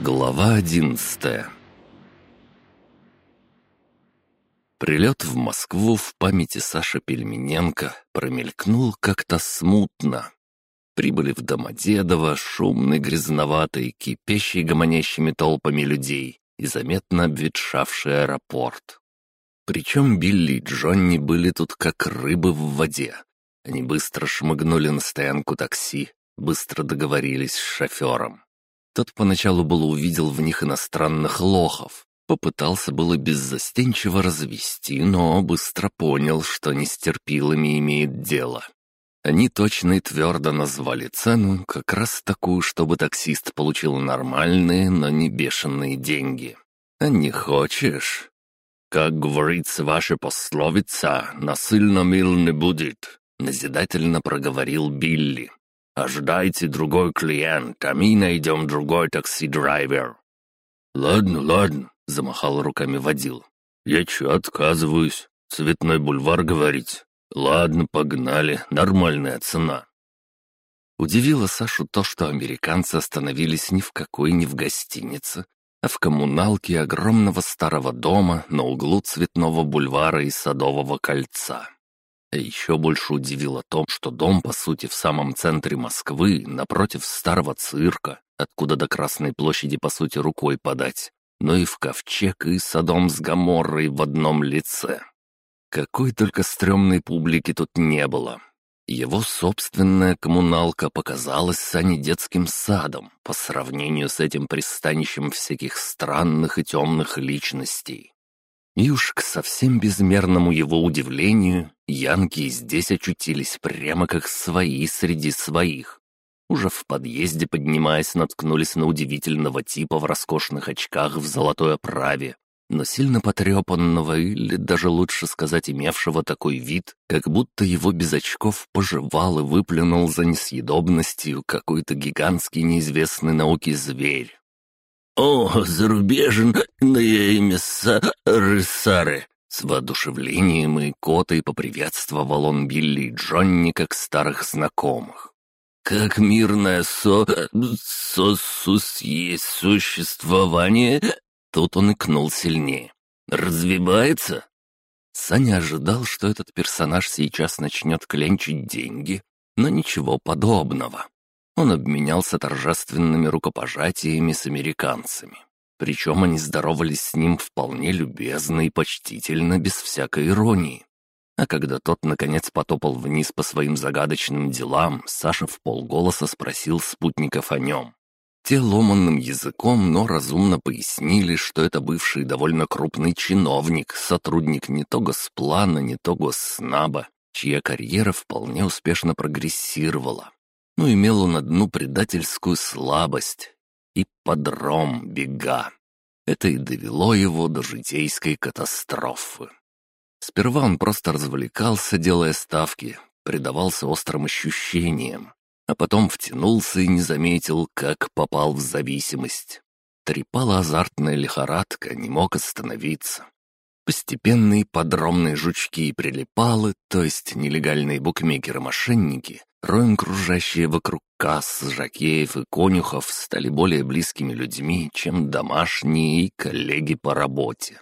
Глава одиннадцатая Прилет в Москву в памяти Саши Пельмененко промелькнул как-то смутно. Прибыли в Домодедово, шумный, грязноватый, кипящий гомонящими толпами людей и заметно обветшавший аэропорт. Причем Билли и Джонни были тут как рыбы в воде. Они быстро шмыгнули на стоянку такси, быстро договорились с шофером. Тот поначалу было увидел в них иностранных лохов. Попытался было беззастенчиво развести, но быстро понял, что не с терпилами имеет дело. Они точно и твердо назвали цену, как раз такую, чтобы таксист получил нормальные, но не бешеные деньги. А не хочешь? Как говорится ваша пословица, насильно мил не будет, назидательно проговорил Билли. «Ожидайте другой клиент, а мы найдем другой такси-драйвер». «Ладно, ладно», — замахал руками водил. «Я чё, отказываюсь? Цветной бульвар, говорить? Ладно, погнали, нормальная цена». Удивило Сашу то, что американцы остановились ни в какой не в гостинице, а в коммуналке огромного старого дома на углу Цветного бульвара и Садового кольца. А еще больше удивило то, что дом, по сути, в самом центре Москвы, напротив старого цирка, откуда до Красной площади, по сути, рукой подать, но и в ковчег и Содом с Гоморрой в одном лице. Какой только стрёмной публики тут не было. Его собственная коммуналка показалась Сане детским садом по сравнению с этим пристанищем всяких странных и темных личностей. И уж к совсем безмерному его удивлению, янки здесь очутились прямо как свои среди своих. Уже в подъезде, поднимаясь, наткнулись на удивительного типа в роскошных очках в золотой оправе, но сильно потрепанного или даже лучше сказать имевшего такой вид, как будто его без очков пожевал и выплюнул за несъедобностью какой-то гигантский неизвестный науке зверь. «О, зарубежное имя Сары-Сары!» С воодушевлением и котой поприветствовал он Билли и Джонни как старых знакомых. «Как мирное со... сосус есть существование...» Тут он икнул сильнее. «Развивается?» Саня ожидал, что этот персонаж сейчас начнет клянчить деньги, но ничего подобного. Он обменялся торжественными рукопожатиями с американцами. Причем они здоровались с ним вполне любезно и почтительно, без всякой иронии. А когда тот, наконец, потопал вниз по своим загадочным делам, Саша в полголоса спросил спутников о нем. Те ломанным языком, но разумно пояснили, что это бывший довольно крупный чиновник, сотрудник не то Госплана, не то Госснаба, чья карьера вполне успешно прогрессировала но имел он одну предательскую слабость — и подром бега. Это и довело его до житейской катастрофы. Сперва он просто развлекался, делая ставки, предавался острым ощущениям, а потом втянулся и не заметил, как попал в зависимость. Трепала азартная лихорадка, не мог остановиться. Постепенные подромные жучки и прилипалы, то есть нелегальные букмекеры-мошенники, роем кружащие вокруг касс, жакеев и конюхов стали более близкими людьми, чем домашние и коллеги по работе.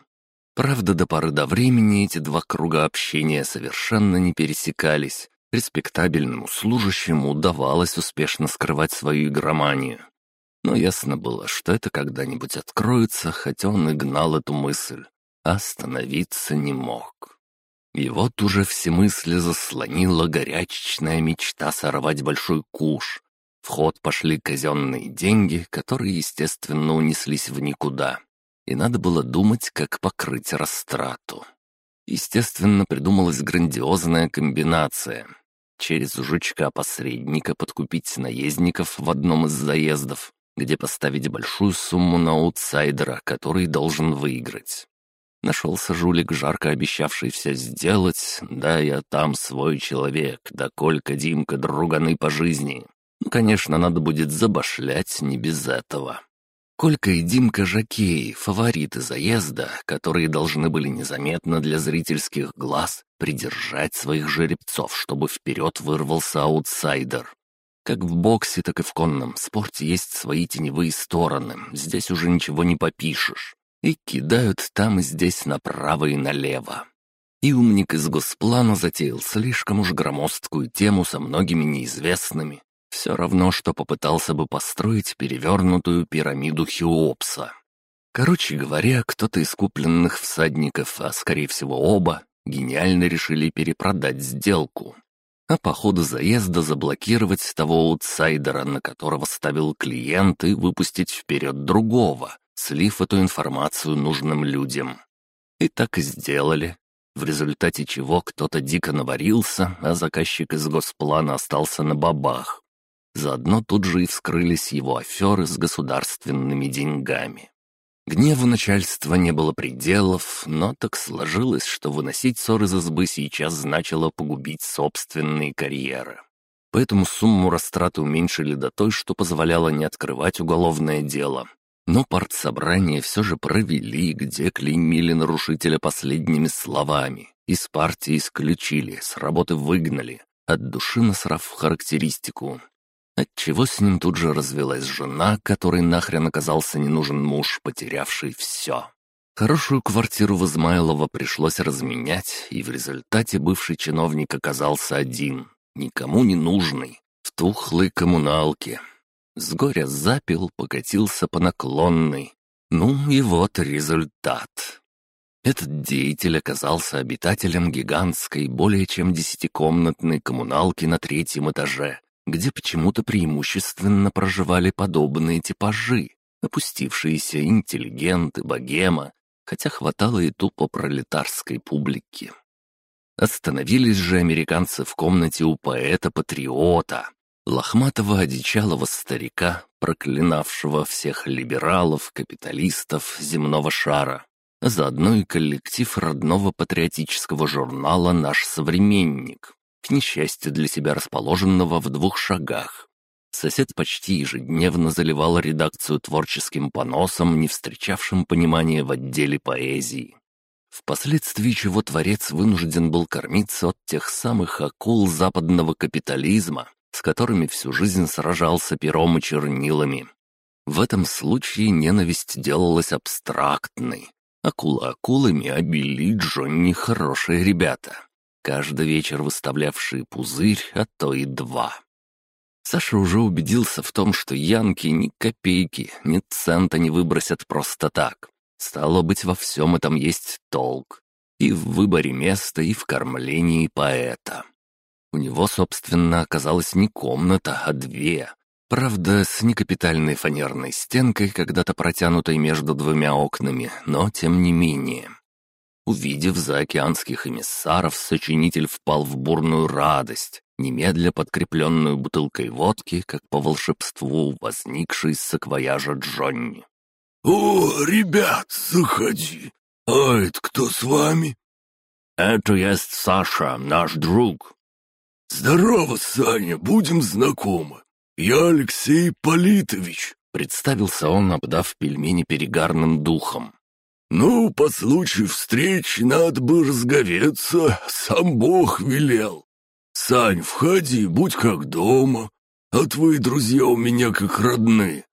Правда, до поры до времени эти два круга общения совершенно не пересекались. Респектабельному служащему удавалось успешно скрывать свою игроманию. Но ясно было, что это когда-нибудь откроется, хотя он и гнал эту мысль остановиться не мог. И вот уже все мысли заслонила горячечная мечта сорвать большой куш. В ход пошли казенные деньги, которые, естественно, унеслись в никуда. И надо было думать, как покрыть растрату. Естественно, придумалась грандиозная комбинация. Через жучка-посредника подкупить наездников в одном из заездов, где поставить большую сумму на аутсайдера, который должен выиграть. Нашелся жулик, жарко обещавший все сделать. Да, я там свой человек, да Колька, Димка, друганы по жизни. Ну, конечно, надо будет забашлять не без этого. Колька и Димка Жакеи, фавориты заезда, которые должны были незаметно для зрительских глаз придержать своих жеребцов, чтобы вперед вырвался аутсайдер. Как в боксе, так и в конном спорте есть свои теневые стороны, здесь уже ничего не попишешь. И кидают там и здесь направо и налево. И умник из госплана затеял слишком уж громоздкую тему со многими неизвестными. Все равно, что попытался бы построить перевернутую пирамиду Хеопса. Короче говоря, кто-то из купленных всадников, а скорее всего оба, гениально решили перепродать сделку. А по ходу заезда заблокировать того аутсайдера, на которого ставил клиент, и выпустить вперед другого, слив эту информацию нужным людям. И так и сделали, в результате чего кто-то дико наварился, а заказчик из госплана остался на бабах. Заодно тут же и вскрылись его аферы с государственными деньгами. Гневу начальства не было пределов, но так сложилось, что выносить ссор из избы сейчас значило погубить собственные карьеры. Поэтому сумму растраты уменьшили до той, что позволяло не открывать уголовное дело. Но партсобрание все же провели, где клеймили нарушителя последними словами. Из партии исключили, с работы выгнали, от души насрав характеристику. Отчего с ним тут же развелась жена, которой нахрен оказался не нужен муж, потерявший все. Хорошую квартиру в Измайлово пришлось разменять, и в результате бывший чиновник оказался один, никому не нужный, в тухлой коммуналке. С горя запил, покатился по наклонной. Ну и вот результат. Этот деятель оказался обитателем гигантской, более чем десятикомнатной коммуналки на третьем этаже, где почему-то преимущественно проживали подобные типажи, опустившиеся интеллигенты, богема, хотя хватало и тупо пролетарской публики. Остановились же американцы в комнате у поэта-патриота, лохматого одичалого старика, проклинавшего всех либералов, капиталистов земного шара, заодно и коллектив родного патриотического журнала «Наш современник», к несчастью для себя расположенного в двух шагах. Сосед почти ежедневно заливал редакцию творческим поносом, не встречавшим понимания в отделе поэзии. Впоследствии чего творец вынужден был кормиться от тех самых акул западного капитализма, с которыми всю жизнь сражался пером и чернилами. В этом случае ненависть делалась абстрактной. Акула акулами, а Билли Джонни хорошие ребята каждый вечер выставлявшие пузырь, а то и два. Саша уже убедился в том, что янки ни копейки, ни цента не выбросят просто так. Стало быть, во всем этом есть толк. И в выборе места, и в кормлении поэта. У него, собственно, оказалась не комната, а две. Правда, с некапитальной фанерной стенкой, когда-то протянутой между двумя окнами, но тем не менее. Увидев заокеанских эмиссаров, сочинитель впал в бурную радость, немедля подкрепленную бутылкой водки, как по волшебству возникшей из саквояжа Джонни. «О, ребят, заходи! А это кто с вами?» «Это есть Саша, наш друг». «Здорово, Саня, будем знакомы. Я Алексей Политович», — представился он, обдав пельмени перегарным духом. «Ну, по случаю встречи надо бы разговеться, сам Бог велел. Сань, входи, будь как дома, а твои друзья у меня как родные.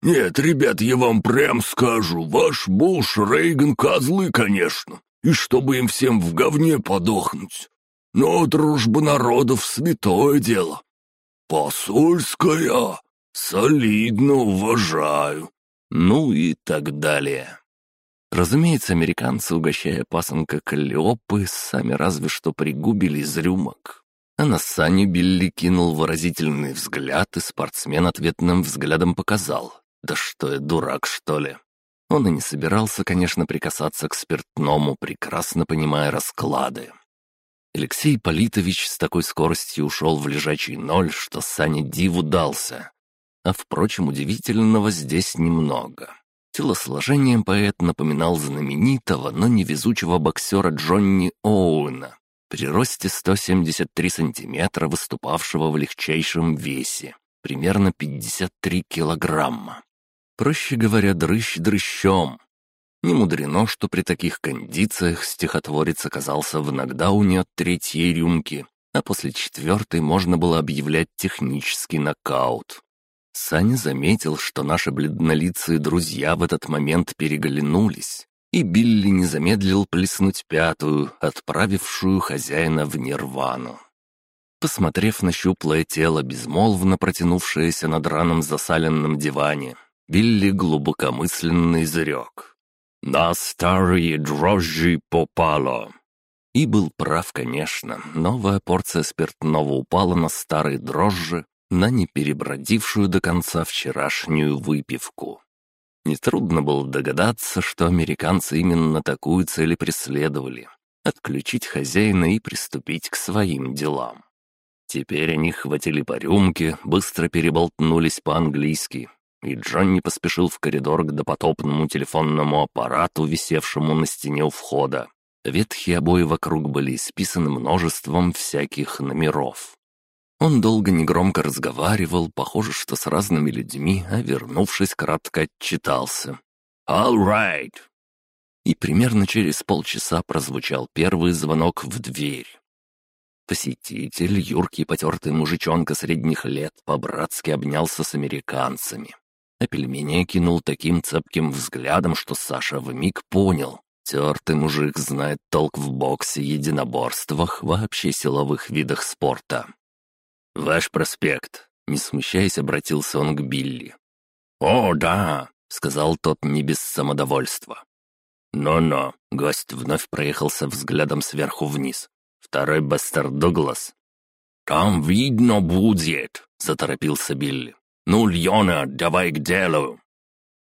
Нет, ребят, я вам прям скажу, ваш Буш, Рейган козлы, конечно, и чтобы им всем в говне подохнуть. Но дружба народов — святое дело. Посольская, солидно уважаю». Ну и так далее. Разумеется, американцы, угощая пасынка Каллиопы, сами разве что пригубили из рюмок. А на Саню Билли кинул выразительный взгляд, и спортсмен ответным взглядом показал. «Да что я, дурак, что ли?» Он и не собирался, конечно, прикасаться к спиртному, прекрасно понимая расклады. Алексей Политович с такой скоростью ушел в лежачий ноль, что Саня диву дался. А, впрочем, удивительного здесь немного. Телосложением поэт напоминал знаменитого, но невезучего боксера Джонни Оуэна, при росте 173 сантиметра, выступавшего в легчайшем весе, примерно 53 килограмма. Проще говоря, дрыщ дрыщом. Не мудрено, что при таких кондициях стихотворец оказался в нокдауне от третьей рюмки, а после четвертой можно было объявлять технический нокаут. Саня заметил, что наши бледнолицые друзья в этот момент переглянулись, и Билли не замедлил плеснуть пятую, отправившую хозяина в нирвану. Посмотрев на щуплое тело, безмолвно протянувшееся на драном засаленном диване, Билли глубокомысленно изрек. «На старые дрожжи попало!» И был прав, конечно. Новая порция спиртного упала на старые дрожжи, на неперебродившую до конца вчерашнюю выпивку. Нетрудно было догадаться, что американцы именно такую цель преследовали — отключить хозяина и приступить к своим делам. Теперь они хватили по рюмке, быстро переболтнулись по-английски, и Джонни поспешил в коридор к допотопному телефонному аппарату, висевшему на стене у входа. Ветхие обои вокруг были исписаны множеством всяких номеров. Он долго негромко разговаривал, похоже, что с разными людьми, а вернувшись, кратко отчитался. «All right!» И примерно через полчаса прозвучал первый звонок в дверь. Посетитель, юркий потертый мужичонка средних лет, по-братски обнялся с американцами. А пельмени кинул таким цепким взглядом, что Саша вмиг понял. Тертый мужик знает толк в боксе, единоборствах, вообще силовых видах спорта. «Ваш проспект», — не смущаясь, обратился он к Билли. «О, да», — сказал тот не без самодовольства. «Но-но», — гость вновь проехался взглядом сверху вниз. Второй бастард Дуглас. «Там видно будет», — заторопился Билли. «Ну, Льона, давай к делу».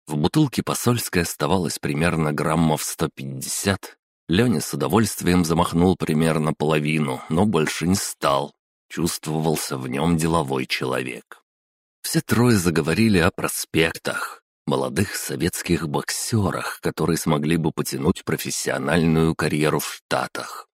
В бутылке посольской оставалось примерно граммов 150. Леня с удовольствием замахнул примерно половину, но больше не стал. Чувствовался в нем деловой человек. Все трое заговорили о проспектах, молодых советских боксерах, которые смогли бы потянуть профессиональную карьеру в Штатах.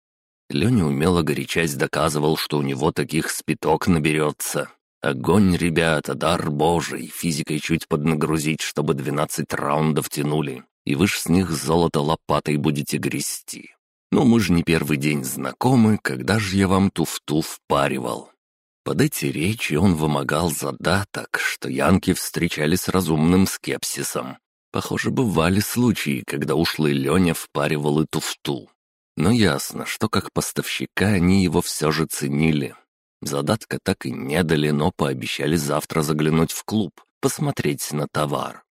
Леня умело горячась доказывал, что у него таких спиток наберется. Огонь, ребята, дар божий, физикой чуть поднагрузить, чтобы двенадцать раундов тянули, и вы ж с них золото лопатой будете грести. Ну, мы же не первый день знакомы, когда же я вам туфту впаривал. Под эти речи он вымогал задаток, что янки встречали с разумным скепсисом. Похоже, бывали случаи, когда ушлый Леня впаривал и туфту. Но ясно, что как поставщика они его все же ценили. Задатка так и не дали, но пообещали завтра заглянуть в клуб, посмотреть на товар.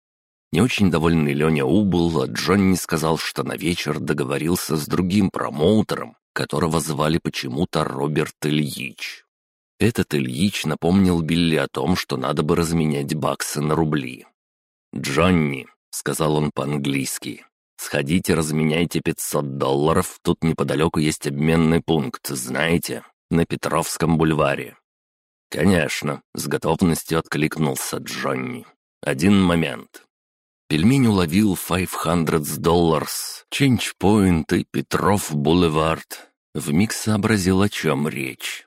Не очень довольный Леня убыл, а Джонни сказал, что на вечер договорился с другим промоутером, которого звали почему-то Роберт Ильич. Этот Ильич напомнил Билли о том, что надо бы разменять баксы на рубли. «Джонни», — сказал он по-английски, Сходите, разменяйте 500 долларов, тут неподалеку есть обменный пункт, знаете, на Петровском бульваре». «Конечно», — с готовностью откликнулся Джонни. «Один момент». Пельмень уловил 500 долларов, Ченч-Пойнт и Петров Бульвард. Вмиг сообразил, о чем речь.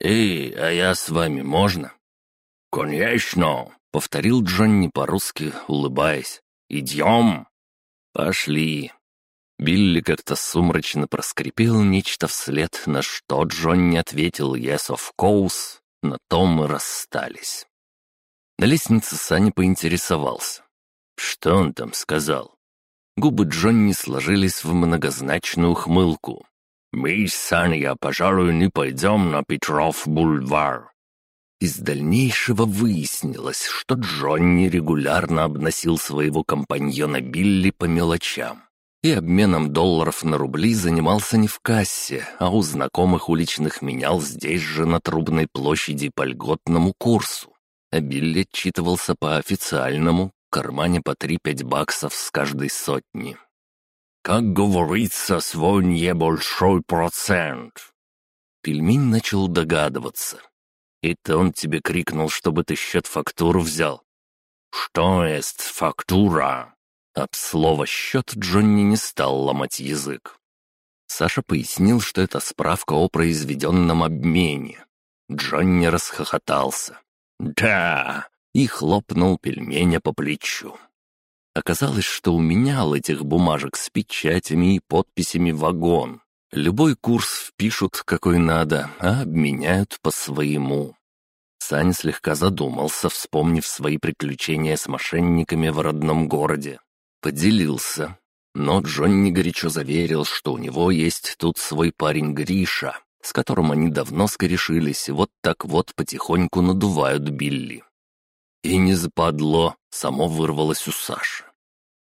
«Эй, а я с вами можно?» «Конечно», — повторил Джонни по-русски, улыбаясь. «Идем!» «Пошли!» Билли как-то сумрачно проскрипел нечто вслед, на что Джонни ответил «Yes, of course», на том мы расстались. На лестнице Саня поинтересовался. Что он там сказал? Губы Джонни сложились в многозначную хмылку. «Мы с Саня, пожалуй, не пойдем на Петров бульвар. Из дальнейшего выяснилось, что Джонни регулярно обносил своего компаньона Билли по мелочам. И обменом долларов на рубли занимался не в кассе, а у знакомых уличных менял здесь же на Трубной площади по льготному курсу. А Билли отчитывался по официальному, в кармане по 3-5 баксов с каждой сотни. «Как говорится, свой небольшой процент». Пельмень начал догадываться — это он тебе крикнул, чтобы ты счет фактуру взял. Что есть фактура? Об слово «счет» Джонни не стал ломать язык. Саша пояснил, что это справка о произведенном обмене. Джонни расхохотался. «Да!» и хлопнул пельменя по плечу. Оказалось, что у меня этих бумажек с печатями и подписями вагон, Любой курс впишут какой надо, а обменяют по своему. Сань слегка задумался, вспомнив свои приключения с мошенниками в родном городе. Поделился. Но Джонни горячо заверил, что у него есть тут свой парень Гриша, с которым они давно скорешились, вот так вот потихоньку надувают Билли. И не западло, само вырвалось у Саши.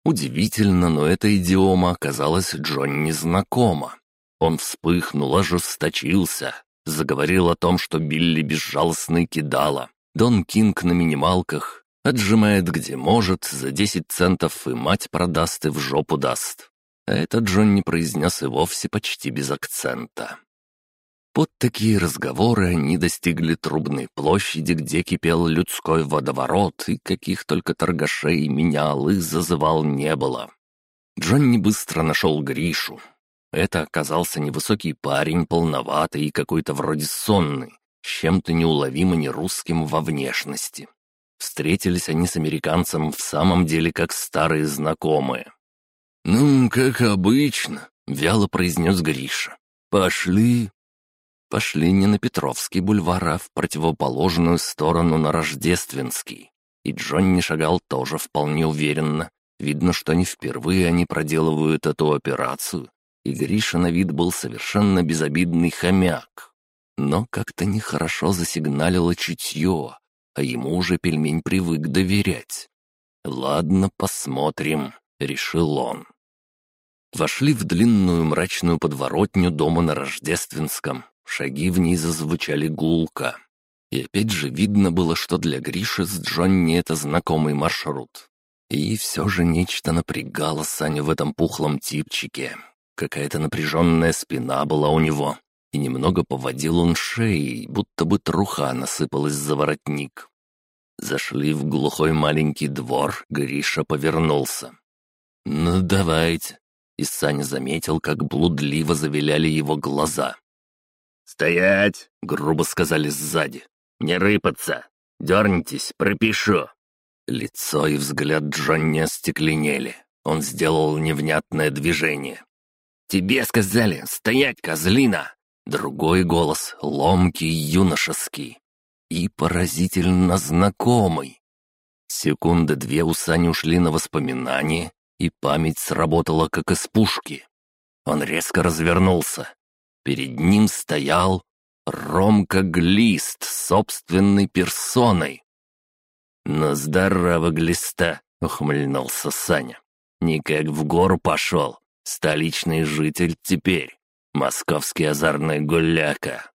Удивительно, но эта идиома оказалась Джонни знакома. Он вспыхнул, ожесточился, заговорил о том, что Билли безжалостно кидала. Дон Кинг на минималках, отжимает где может, за 10 центов и мать продаст и в жопу даст. А это Джонни произнес и вовсе почти без акцента. Под такие разговоры они достигли трубной площади, где кипел людской водоворот, и каких только торгашей менял и зазывал не было. Джонни быстро нашел Гришу. Это оказался невысокий парень, полноватый и какой-то вроде сонный, чем-то неуловимо не русским во внешности. Встретились они с американцем в самом деле как старые знакомые. «Ну, как обычно», — вяло произнес Гриша. «Пошли, Пошли не на Петровский бульвар, а в противоположную сторону на Рождественский. И Джонни шагал тоже вполне уверенно. Видно, что не впервые они проделывают эту операцию. И Гриша на вид был совершенно безобидный хомяк. Но как-то нехорошо засигналило чутье, а ему уже пельмень привык доверять. «Ладно, посмотрим», — решил он. Вошли в длинную мрачную подворотню дома на Рождественском, Шаги в ней зазвучали гулко. И опять же видно было, что для Гриши с Джонни это знакомый маршрут. И все же нечто напрягало Саню в этом пухлом типчике. Какая-то напряженная спина была у него. И немного поводил он шеей, будто бы труха насыпалась за воротник. Зашли в глухой маленький двор, Гриша повернулся. «Ну, давайте». И Саня заметил, как блудливо завиляли его глаза. «Стоять!» — грубо сказали сзади. «Не рыпаться! Дернитесь, пропишу!» Лицо и взгляд Джонни остекленели. Он сделал невнятное движение. «Тебе сказали стоять, козлина!» Другой голос, ломкий, юношеский. И поразительно знакомый. Секунды две у Сани ушли на воспоминания, и память сработала как из пушки. Он резко развернулся, Перед ним стоял Ромка Глист собственной персоной. «Ну, здорово, Глиста!» — ухмыльнулся Саня. «Никак в гору пошел. Столичный житель теперь. Московский озорной гуляка».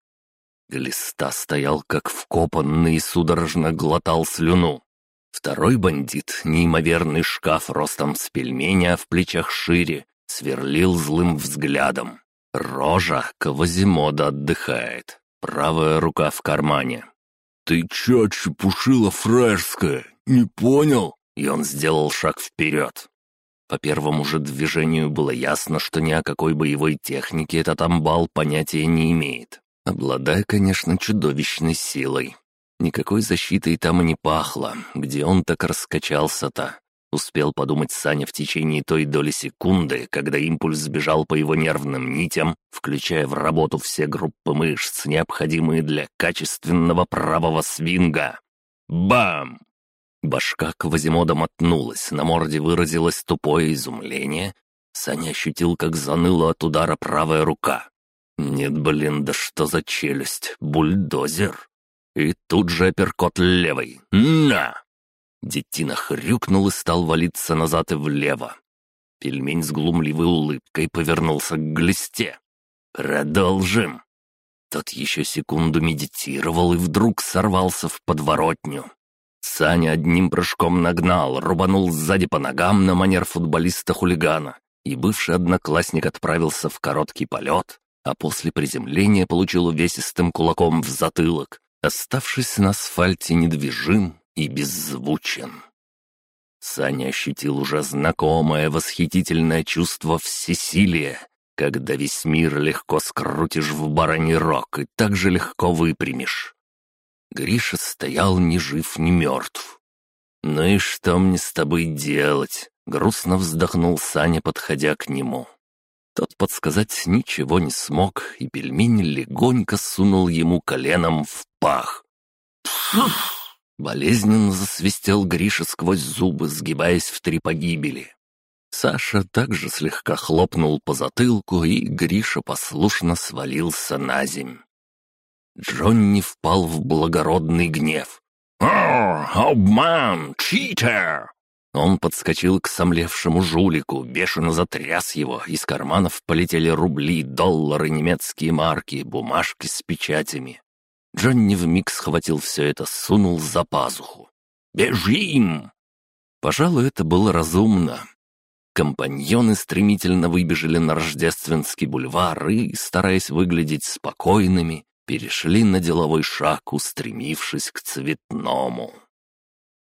Глиста стоял как вкопанный и судорожно глотал слюну. Второй бандит, неимоверный шкаф ростом с пельменя, в плечах шире, сверлил злым взглядом. Рожа Квазимода отдыхает. Правая рука в кармане. «Ты чё, чепушила фраерская? Не понял?» И он сделал шаг вперед. По первому же движению было ясно, что ни о какой боевой технике этот амбал понятия не имеет. Обладая, конечно, чудовищной силой. Никакой защитой там и не пахло, где он так раскачался-то. Успел подумать Саня в течение той доли секунды, когда импульс сбежал по его нервным нитям, включая в работу все группы мышц, необходимые для качественного правого свинга. Бам! Башка Квазимода мотнулась, на морде выразилось тупое изумление. Саня ощутил, как заныла от удара правая рука. «Нет, блин, да что за челюсть? Бульдозер!» И тут же апперкот левой. «На!» Детина хрюкнул и стал валиться назад и влево. Пельмень с глумливой улыбкой повернулся к глисте. «Продолжим!» Тот еще секунду медитировал и вдруг сорвался в подворотню. Саня одним прыжком нагнал, рубанул сзади по ногам на манер футболиста-хулигана, и бывший одноклассник отправился в короткий полет, а после приземления получил увесистым кулаком в затылок, оставшись на асфальте недвижим и беззвучен. Саня ощутил уже знакомое восхитительное чувство всесилия, когда весь мир легко скрутишь в бараний рог и так же легко выпрямишь. Гриша стоял ни жив, ни мертв. «Ну и что мне с тобой делать?» — грустно вздохнул Саня, подходя к нему. Тот подсказать ничего не смог, и пельмень легонько сунул ему коленом в пах. Болезненно засвистел Гриша сквозь зубы, сгибаясь в три погибели. Саша также слегка хлопнул по затылку, и Гриша послушно свалился на земь. Джонни впал в благородный гнев. «О, обман! Читер!» Он подскочил к сомлевшему жулику, бешено затряс его, из карманов полетели рубли, доллары, немецкие марки, бумажки с печатями. Джонни вмиг схватил все это, сунул за пазуху. «Бежим!» Пожалуй, это было разумно. Компаньоны стремительно выбежали на Рождественский бульвар и, стараясь выглядеть спокойными, перешли на деловой шаг, устремившись к цветному.